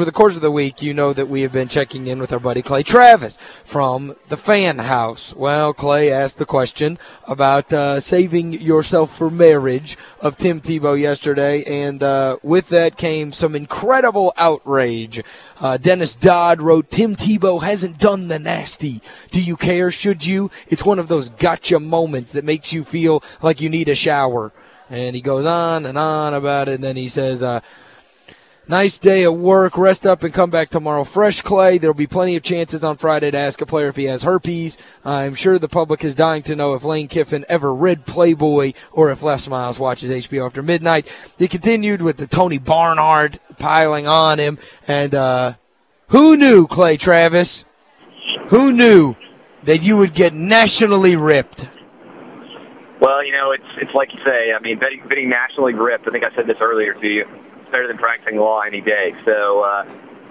Over the course of the week, you know that we have been checking in with our buddy Clay Travis from the FanHouse. Well, Clay asked the question about uh, saving yourself for marriage of Tim Tebow yesterday, and uh, with that came some incredible outrage. Uh, Dennis Dodd wrote, Tim Tebow hasn't done the nasty. Do you care? Should you? It's one of those gotcha moments that makes you feel like you need a shower. And he goes on and on about it, and then he says, uh, Nice day at work. Rest up and come back tomorrow fresh, Clay. There'll be plenty of chances on Friday to ask a player if he has herpes. I'm sure the public is dying to know if Lane Kiffin ever read Playboy or if Les Miles watches HBO after midnight. He continued with the Tony Barnhart piling on him. And uh, who knew, Clay Travis? Who knew that you would get nationally ripped? Well, you know, it's it's like you say. I mean, getting nationally ripped. I think I said this earlier to you better than practicing law any day. So, uh,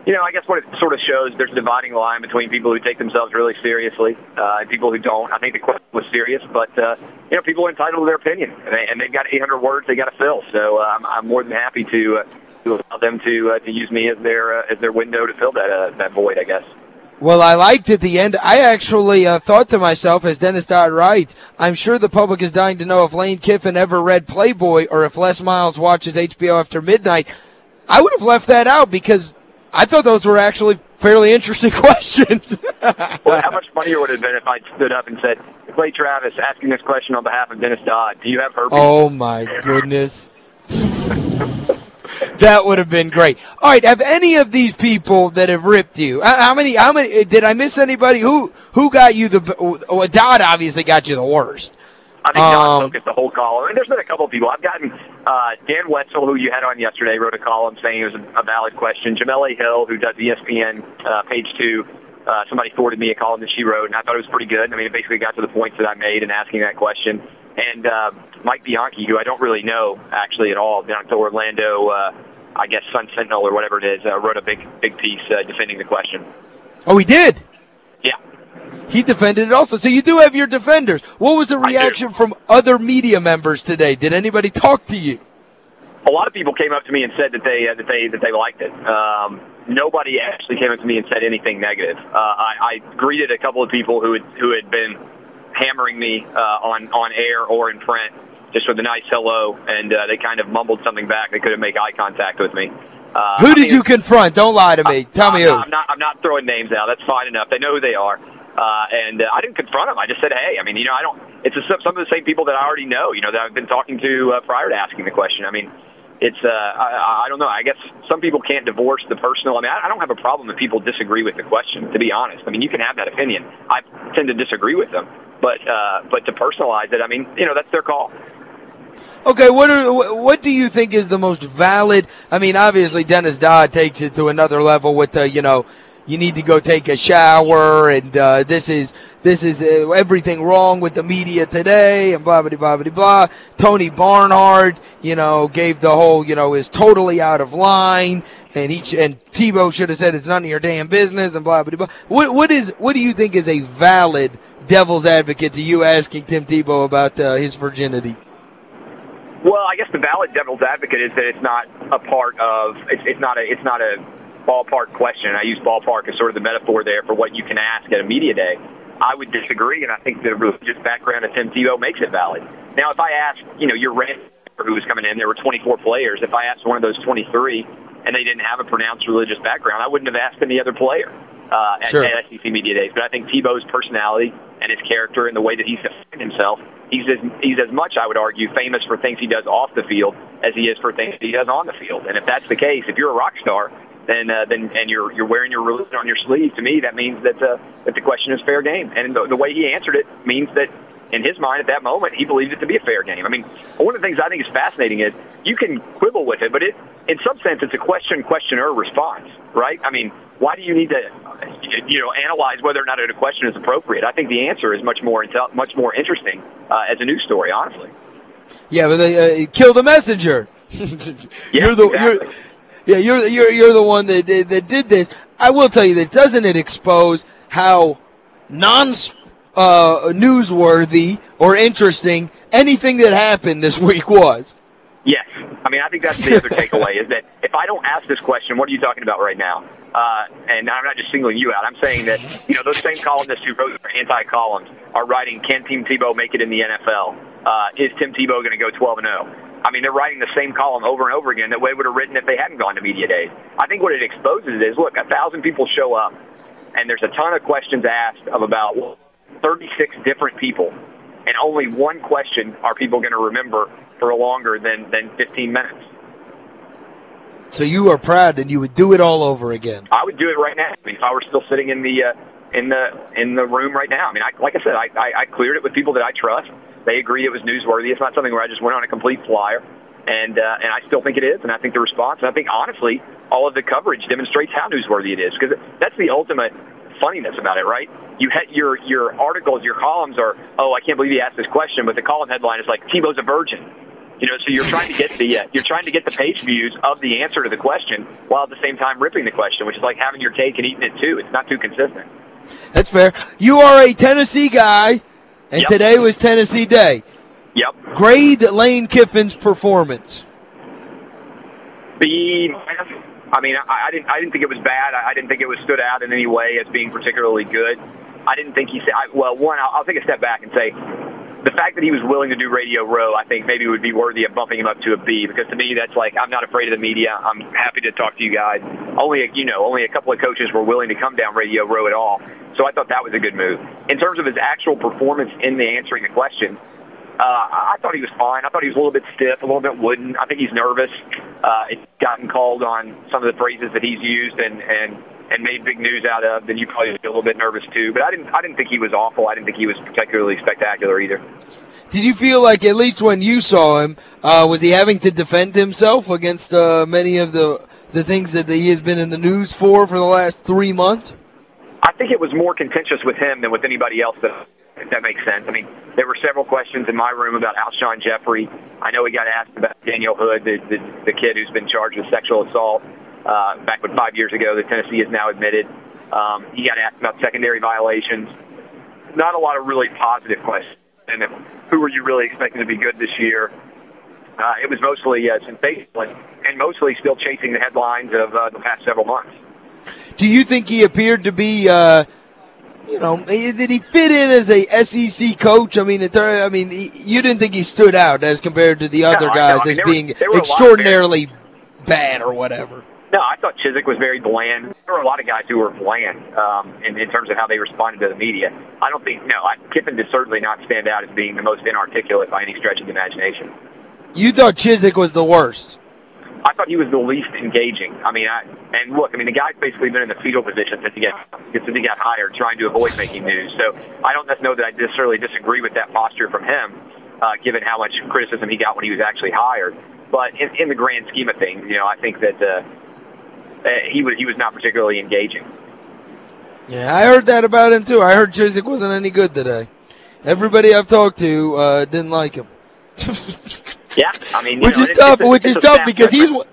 you know, I guess what it sort of shows, there's a dividing line between people who take themselves really seriously uh, and people who don't. I think the question was serious, but, uh, you know, people are entitled to their opinion, and, they, and they've got 800 words they got to fill. So uh, I'm, I'm more than happy to, uh, to allow them to, uh, to use me as their, uh, as their window to fill that, uh, that void, I guess. Well, I liked at the end. I actually uh, thought to myself, as Dennis Dodd writes, I'm sure the public is dying to know if Lane Kiffin ever read Playboy or if Les Miles watches HBO after midnight. I would have left that out because I thought those were actually fairly interesting questions. well, how much funnier would it have been if I stood up and said, Clay Travis asking this question on behalf of Dennis Dodd, do you have herpes? Oh, my goodness. that would have been great. All right, have any of these people that have ripped you? How many? How many? Did I miss anybody? Who who got you the? Well, Dodd obviously got you the worst. I think John um, focused the whole column. And there's been a couple of people. I've gotten uh, Dan Wetzel, who you had on yesterday, wrote a column saying it was a, a valid question. Jemele Hill, who does ESPN uh, page two, uh, somebody forwarded me a column that she wrote, and I thought it was pretty good. I mean, it basically got to the points that I made in asking that question. And uh, Mike Bianchi, who I don't really know actually at all, down to Orlando, uh, I guess Sun Sentinel or whatever it is, uh, wrote a big big piece uh, defending the question. Oh, he did. Yeah. He defended it also. So you do have your defenders. What was the reaction from other media members today? Did anybody talk to you? A lot of people came up to me and said that they uh, that they that they liked it. Um, nobody actually came up to me and said anything negative. Uh, I, I greeted a couple of people who had who had been hammering me uh, on on air or in print just with a nice hello, and uh, they kind of mumbled something back. They couldn't make eye contact with me. Uh, who did I mean, you confront? Don't lie to me. Tell I'm me who. I'm not. I'm not throwing names out. That's fine enough. They know who they are. Uh, and uh, I didn't confront them. I just said, hey, I mean, you know, I don't, it's a, some of the same people that I already know, you know, that I've been talking to uh, prior to asking the question. I mean, it's, uh, I, I don't know. I guess some people can't divorce the personal. I mean, I, I don't have a problem if people disagree with the question, to be honest. I mean, you can have that opinion. I tend to disagree with them, but, uh, but to personalize it, I mean, you know, that's their call. Okay, what are what do you think is the most valid? I mean, obviously Dennis Dodd takes it to another level with the you know you need to go take a shower, and uh, this is this is uh, everything wrong with the media today, and blah blah blah blah blah. Tony Barnhart, you know, gave the whole, you know, is totally out of line, and he and Tebow should have said it's none of your damn business, and blah blah blah. What what is what do you think is a valid devil's advocate to you asking Tim Tebow about uh, his virginity? Well, I guess the valid devil's advocate is that it's not a part of it's, it's not a it's not a ballpark question. I use ballpark as sort of the metaphor there for what you can ask at a media day. I would disagree, and I think the religious background of Tim Tebow makes it valid. Now, if I asked, you know, your rent who was coming in, there were 24 players. If I asked one of those 23 and they didn't have a pronounced religious background, I wouldn't have asked any other player uh, at, sure. at SEC Media Days. But I think Tebow's personality and his character and the way that he's defined himself, he's as, he's as much, I would argue, famous for things he does off the field as he is for things he does on the field. And if that's the case, if you're a rock star, then uh, then and you're you're wearing your religion on your sleeve. To me, that means that uh, that the question is fair game. And the, the way he answered it means that in his mind at that moment he believes it to be a fair game. I mean, one of the things I think is fascinating is you can quibble with it, but it in some sense it's a question questioner response, right? I mean, why do you need to you know analyze whether or not a question is appropriate? I think the answer is much more intel- much more interesting uh, as a news story, honestly. Yeah, but they uh, kill the messenger. yeah, you're the exactly. you're yeah, you're you're you're the one that that, that did this. I will tell you that doesn't it expose how non uh, newsworthy or interesting anything that happened this week was. Yes. I mean, I think that's the other takeaway is that if I don't ask this question, what are you talking about right now? Uh, and I'm not just singling you out. I'm saying that, you know, those same columnists who wrote anti-columns are writing, can Tim Tebow make it in the NFL? Uh, is Tim Tebow going to go 12 and 0? I mean, they're writing the same column over and over again that they would have written if they hadn't gone to media days. I think what it exposes is, look, a thousand people show up, and there's a ton of questions asked of about 36 different people, and only one question are people going to remember for longer than, than 15 minutes. So you are proud, and you would do it all over again. I would do it right now. If I were still sitting in the uh, in the in the room right now. I mean, I, like I said, I, I, I cleared it with people that I trust. They agreed it was newsworthy. It's not something where I just went on a complete flyer, and uh, and I still think it is. And I think the response, and I think honestly, all of the coverage demonstrates how newsworthy it is because that's the ultimate funniness about it, right? You had your your articles, your columns are, oh, I can't believe he asked this question, but the column headline is like Tebow's a virgin. You know, so you're trying to get the uh, you're trying to get the page views of the answer to the question while at the same time ripping the question, which is like having your cake and eating it too. It's not too consistent. That's fair. You are a Tennessee guy, and Yep. today was Tennessee Day. Yep. Grade Lane Kiffin's performance. B minus. I mean, I, I didn't. I didn't think it was bad. I, I didn't think it was stood out in any way as being particularly good. I didn't think he said. I, well, one, I'll, I'll take a step back and say the fact that he was willing to do Radio Row, I think maybe would be worthy of bumping him up to a B because to me that's like I'm not afraid of the media. I'm happy to talk to you guys. Only you know, only a couple of coaches were willing to come down Radio Row at all. So I thought that was a good move. In terms of his actual performance in the answering the question, uh, I thought he was fine. I thought he was a little bit stiff, a little bit wooden. I think he's nervous. Uh, it's gotten called on some of the phrases that he's used and and and made big news out of. Then you probably feel a little bit nervous too. But I didn't. I didn't think he was awful. I didn't think he was particularly spectacular either. Did you feel like, at least when you saw him, uh, was he having to defend himself against uh, many of the the things that he has been in the news for for the last three months? I think it was more contentious with him than with anybody else. That, if that makes sense. I mean, there were several questions in my room about Alshon Jeffery. I know he got asked about Daniel Hood, the, the, the kid who's been charged with sexual assault uh, back when five years ago that Tennessee has now admitted. Um, he got asked about secondary violations. Not a lot of really positive questions. And who were you really expecting to be good this year? Uh, it was mostly uh, sensational and, and mostly still chasing the headlines of uh, the past several months. Do you think he appeared to be, uh, you know, did he fit in as a SEC coach? I mean, it, I mean, he, you didn't think he stood out as compared to the other know. guys I mean, as were- being were of extraordinarily bad or whatever. No, I thought Chizik was very bland. There were a lot of guys who were bland um, in, in terms of how they responded to the media. I don't think, no, I, Kiffin did certainly not stand out as being the most inarticulate by any stretch of the imagination. You thought Chizik was the worst. Thought he was the least engaging. I mean, I, and look, I mean, the guy's basically been in the fetal position since he got since he got hired, trying to avoid making news. So I don't know that I necessarily disagree with that posture from him, uh, given how much criticism he got when he was actually hired. But in, in the grand scheme of things, you know, I think that uh, uh, he was he was not particularly engaging. Yeah, I heard that about him too. I heard Chizik wasn't any good today. Everybody I've talked to uh, didn't like him. Yeah, I mean, which know, is tough. a- which is tough because he's one-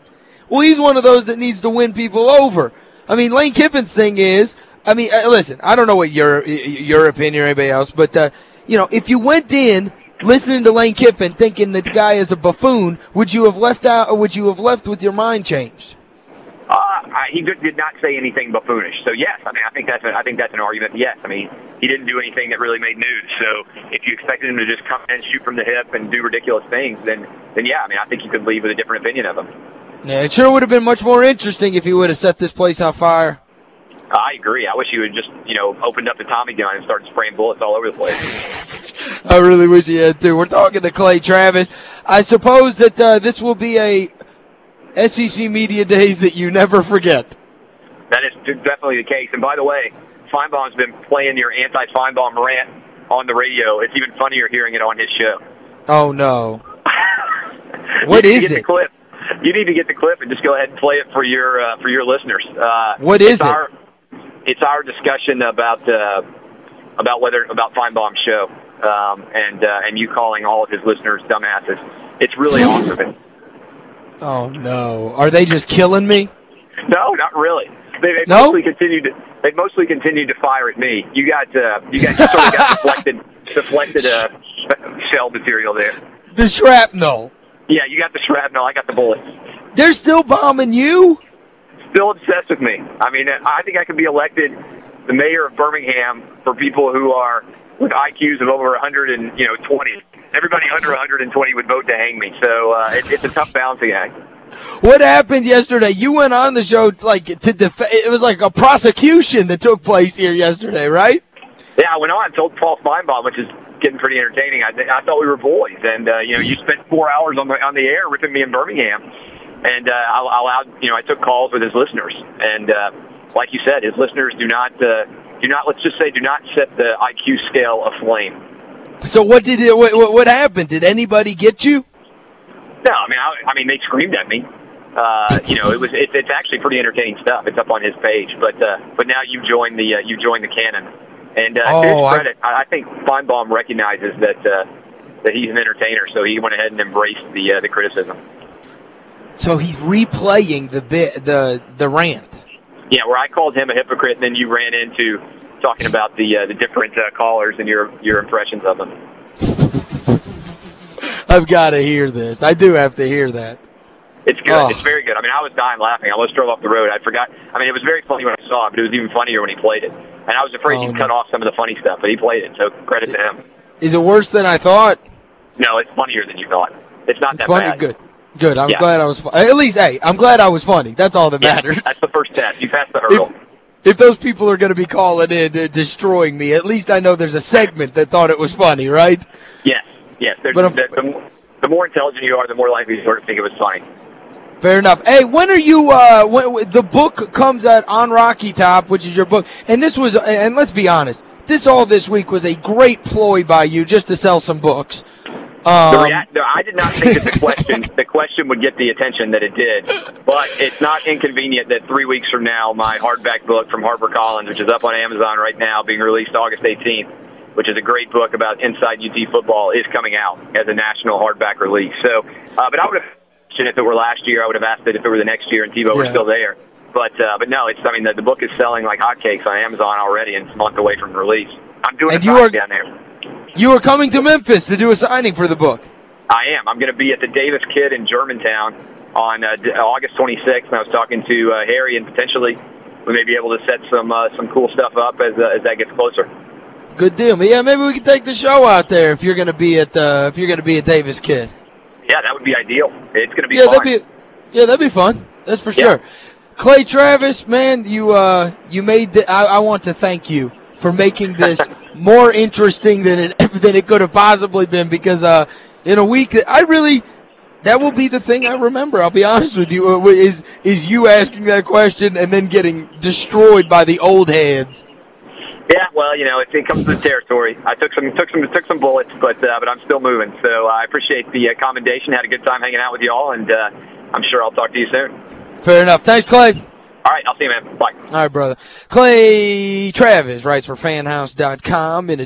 well, he's one of those that needs to win people over. I mean, Lane Kiffin's thing is, I mean, uh, listen, I don't know what your your opinion or anybody else, but uh, you know, if you went in listening to Lane Kiffin thinking that the guy is a buffoon, would you have left out, or would you have left with your mind changed? I, he did, did not say anything buffoonish. So yes, I mean, I think that's a, I think that's an argument. Yes, I mean, he didn't do anything that really made news. So if you expected him to just come and shoot from the hip, and do ridiculous things, then then yeah, I mean, I think you could leave with a different opinion of him. Yeah, it sure would have been much more interesting if he would have set this place on fire. I agree. I wish he would just you know opened up the Tommy gun and started spraying bullets all over the place. I really wish he had to. We're talking to Clay Travis. I suppose that uh, this will be a SEC Media Days that you never forget. That is definitely the case. And by the way, Finebaum's been playing your anti-Finebaum rant on the radio. It's even funnier hearing it on his show. Oh no! What get it? The clip. You need to get the clip and just go ahead and play it for your uh, for your listeners. Uh, What is it's it? Our, it's our discussion about uh, about whether about Finebaum's show um, and uh, and you calling all of his listeners dumbasses. It's really awesome. Oh no! Are they just killing me? No, not really. They, they No? mostly continued. To, they mostly continued to fire at me. You got uh, you got you sort of got deflected deflected uh, shell material there. The shrapnel. Yeah, you got the shrapnel. I got the bullets. They're still bombing you? Still obsessed with me. I mean, I think I could be elected the mayor of Birmingham for people who are with IQs of over 100 and you know 20. Everybody under 120 would vote to hang me. So uh, it, it's a tough balancing act. What happened yesterday? You went on the show like to defend. it was like a prosecution that took place here yesterday, right? Yeah, I went on and told Finebaum, which is getting pretty entertaining. I, I thought we were boys, and uh, you know, you spent four hours on the on the air ripping me in Birmingham, and uh, I, I allowed you know I took calls with his listeners, and uh, like you said, his listeners do not uh, do not let's just say do not set the IQ scale aflame. So what did it? What, what happened? Did anybody get you? No, I mean, I, I mean, they screamed at me. Uh, you know, it was it, it's actually pretty entertaining stuff. It's up on his page, but uh, but now you join the uh, you join the canon, and uh, Oh, to his I- credit, I, I think Finebaum recognizes that uh, that he's an entertainer, so he went ahead and embraced the uh, the criticism. So he's replaying the bit, the the rant. Yeah, where I called him a hypocrite, and then you ran into talking about the uh, the different uh, callers and your your impressions of them. I've got to hear this. I do have to hear that. It's good. Oh. It's very good. I mean, I was dying laughing. I almost drove off the road. I forgot. I mean, it was very funny when I saw it, but it was even funnier when he played it. And I was afraid Oh, he'd no. cut off some of the funny stuff, but he played it. So credit to him. Is it worse than I thought? No, it's funnier than you thought. It's not It's that funny. bad. Good. Good. I'm Yeah. glad I was. At least, hey, I'm glad I was funny. That's all that Yeah, matters. That's the first step. You passed the hurdle. If, if those people are going to be calling in uh, destroying me, at least I know there's a segment that thought it was funny, right? yes, yes. There's, But the, the, more- the more intelligent you are, the more likely you sort of think it was funny. Fair enough. Hey, when are you? Uh, when- the book comes out on Rocky Top, which is your book, and this was, and let's be honest, this all this week was a great ploy by you just to sell some books. The Um, rea- no, I did not think that the question the question would get the attention that it did, but it's not inconvenient that three weeks from now, my hardback book from HarperCollins, which is up on Amazon right now, being released August 18th, which is a great book about inside UT football, is coming out as a national hardback release. So, uh, but I would have asked if it were last year. I would have asked it if it were the next year, and Tebow were still there. But uh, but no, it's I mean the, the book is selling like hotcakes on Amazon already, and it's a month away from release. I'm doing And a you are- down there. You are coming to Memphis to do a signing for the book. I am. I'm going to be at the Davis Kid in Germantown on uh, August 26th, and I was talking to uh, Harry, and potentially we may be able to set some uh, some cool stuff up as uh, as that gets closer. Good deal. Yeah, maybe we can take the show out there if you're going to be at uh, if you're going to be at Davis-Kidd. Yeah, that would be ideal. It's going to be yeah, fun. that'd be yeah, that'd be fun. That's for Yeah. sure. Clay Travis, man, you uh, you made the. I, I want to thank you for making this more interesting than it than it could have possibly been because uh, in a week I really. That will be the thing I remember. I'll be honest with you. uh, Is is you asking that question and then getting destroyed by the old heads? yeah, well, you know, it, it comes with the territory. I took some took some took some bullets, but uh, but I'm still moving. So I appreciate the uh, commendation. Had a good time hanging out with you all, and uh, I'm sure I'll talk to you soon. Fair enough. Thanks, Clay. All right, I'll see you, man. Bye. All right, brother. Clay Travis writes for FanHouse.com in